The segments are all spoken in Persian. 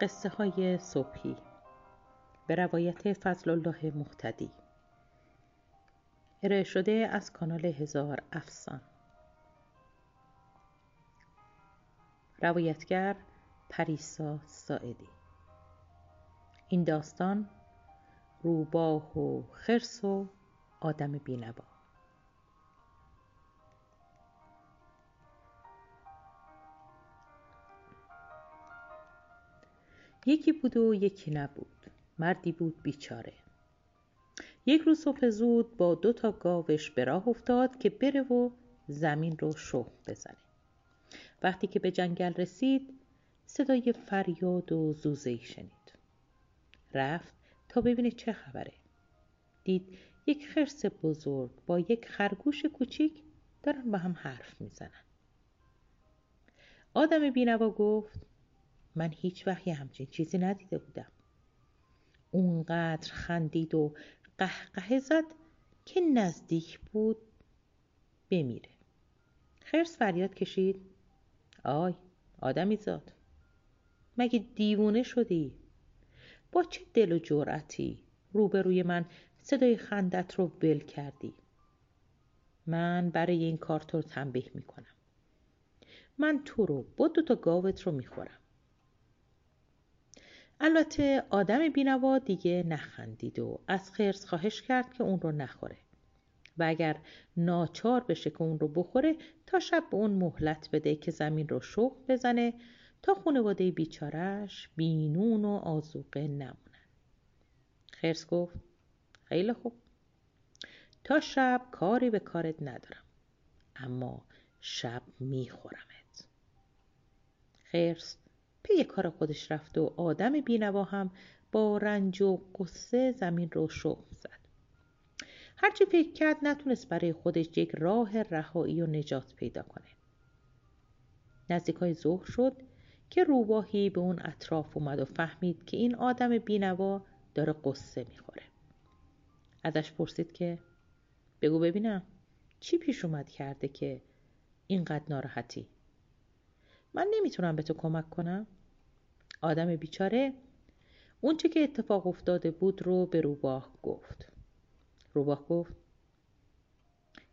قصه های صبحی به روایت فضل الله مختدی ارائه شده از کانال هزار افسان. روایتگر پریسا ساعدی. این داستان روباه و خرس و آدم بینوا. یکی بود و یکی نبود. مردی بود بیچاره. یک روز صبح زود با دو تا گاوش به راه افتاد که بره و زمین رو شخ بزنه. وقتی که به جنگل رسید صدای فریاد و زوزه شنید. رفت تا ببینه چه خبره. دید یک خرس بزرگ با یک خرگوش کوچیک دارن با هم حرف می‌زنن. آدم بینوا گفت من هیچ وقت همچین چیزی ندیده بودم. اونقدر خندید و قهقه زد که نزدیک بود بمیره. خرس فریاد کشید. آی آدمی زاد. مگه دیوونه شدی؟ با چه دل و جرأتی روبروی من صدای خندت رو ول کردی؟ من برای این کار تو رو تنبیه می‌کنم. من تو رو با دو تا گاوت رو می‌خورم. البته آدم بینوا دیگه نخندید و از خرس خواهش کرد که اون رو نخوره. و اگر ناچار بشه که اون رو بخوره تا شب به اون مهلت بده که زمین رو شخ بزنه تا خانواده بیچارش بینون و آزوقه نمونن. خرس گفت خیلی خوب. تا شب کاری به کارت ندارم اما شب میخورمت. خرس پی کار خودش رفت و آدم بینوا هم با رنج و قصه زمین رو شخم زد. هرچی فکر کرد نتونست برای خودش یک راه رهایی و نجات پیدا کنه. نزدیک های ظهر شد که روباهی به اون اطراف اومد و فهمید که این آدم بینوا داره قصه می‌خوره. ازش پرسید که بگو ببینم چی پیش اومد کرده که اینقدر ناراحتی؟ من نمی‌تونم به تو کمک کنم. آدم بیچاره. اونچه که اتفاق افتاده بود رو به روباه گفت. روباه گفت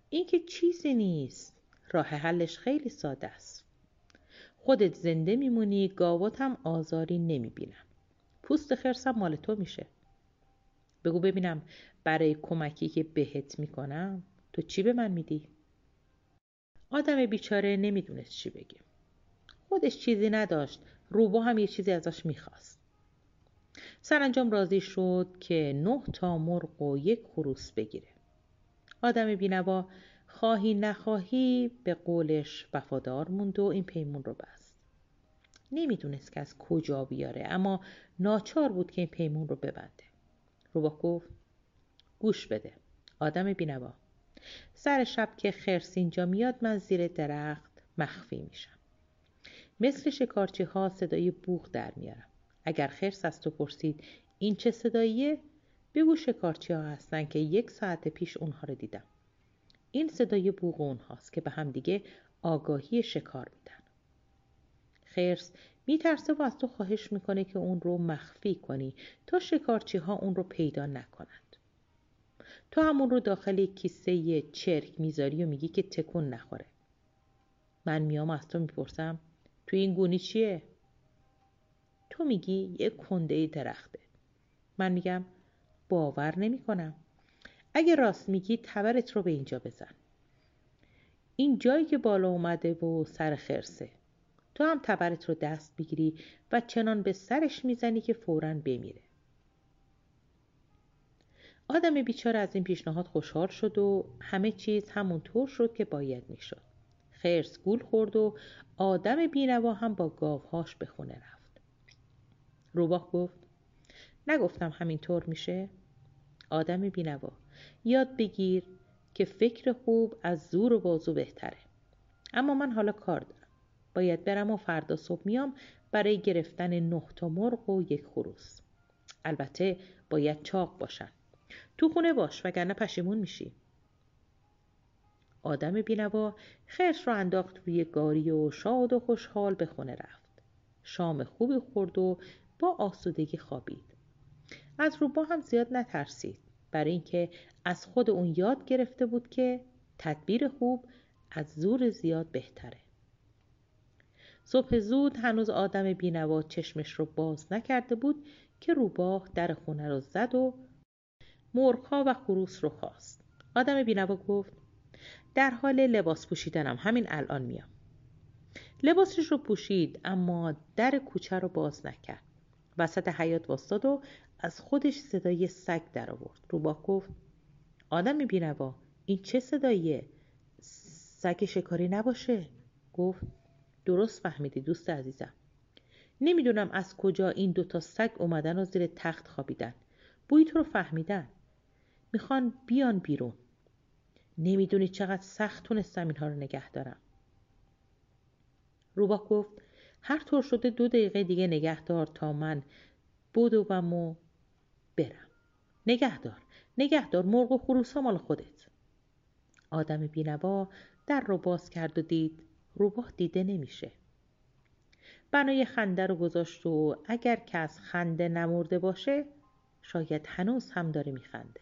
این که چیزی نیست. راه حلش خیلی ساده است. خودت زنده میمونی گاوات هم آزاری نمی‌بینن پوست خرسم مال تو میشه. بگو ببینم برای کمکی که بهت می‌کنم تو چی به من میدی؟ آدم بیچاره نمی‌دونست چی بگه. خودش چیزی نداشت. روبا هم یه چیزی ازش می‌خواست. سرانجام راضی شد که نه تا مرغ و یک خروس بگیره. آدم بینوا خواهی نخواهی به قولش وفادار موند و این پیمون رو بست. نمی‌دونست که از کجا بیاره اما ناچار بود که این پیمون رو ببنده. روبا گفت گوش بده آدم بینوا. سر شب که خرس اینجا میاد من زیر درخت مخفی میشم. مثل شکارچی ها صدای بوغ در میارم. اگر خرس از تو پرسید این چه صداییه؟ بگو شکارچی ها هستن که یک ساعت پیش اونها رو دیدم. این صدای بوغ اونهاست که به هم دیگه آگاهی شکار میدن. خرس میترسه و از تو خواهش می‌کنه که اون رو مخفی کنی. تا شکارچی ها اون رو پیدا نکنند. تو همون رو داخل کیسه چرک می‌ذاری و میگی که تکون نخوره. من میام از تو می‌پرسم توی این گونی چیه؟ تو میگی یه کنده درخته. من میگم باور نمی کنم اگه راست میگی تبرت رو به اینجا بزن. این جایی که بالا اومده و سر خرسه. تو هم تبرت رو دست بگیری و چنان به سرش می‌زنی که فورا بمیره. آدم بیچاره از این پیشنهاد خوشحال شد و همه چیز همونطور شد که باید می‌شد. خرس گول خورد و آدم بینوا هم با گاوهاش به خونه رفت. روباه گفت نگفتم همینطور میشه؟ آدم بینوا یاد بگیر که فکر خوب از زور و بازو بهتره. اما من حالا کار دارم. باید برم و فردا صبح میام برای گرفتن نه تا مرغ و یک خروس. البته باید چاق باشن. تو خونه باش وگرنه پشیمون میشی. آدم بینوا خرس را انداخت روی گاری و شاد و خوشحال به خونه رفت. شام خوبی خورد و با آسودگی خوابید. از روبا هم زیاد نترسید. برای اینکه از خود اون یاد گرفته بود که تدبیر خوب از زور زیاد بهتره. صبح زود هنوز آدم بینوا چشمش رو باز نکرده بود که روباه در خونه رو زد و مرغها و خروس رو خواست. آدم بینوا گفت در حال لباس پوشیدنم. همین الان میام. لباسش رو پوشید اما در کوچه رو باز نکرد. وسط حیات واستاد و از خودش صدای سگ در آورد. روباه گفت آدم بینوا این چه صداییه؟ سگ شکاری نباشه. گفت درست فهمیدی دوست عزیزم. نمی‌دونم از کجا این دوتا سگ اومدن و زیر تخت خوابیدن. بوی تو رو فهمیدن. می‌خوان بیان بیرون. نمی‌دونی چقدر سخت تونستم اینها رو نگه دارم. روبا گفت هر طور شده دو دقیقه دیگه نگه دار تا من بودوم و برم. نگهدار نگهدار مرغ و خروس مال خودت. آدم بینوا در رو باز کرد و دید روباه دیده نمیشه. بنای خنده رو گذاشت و اگر از خنده نمرده باشه شاید هنوز هم داره میخنده.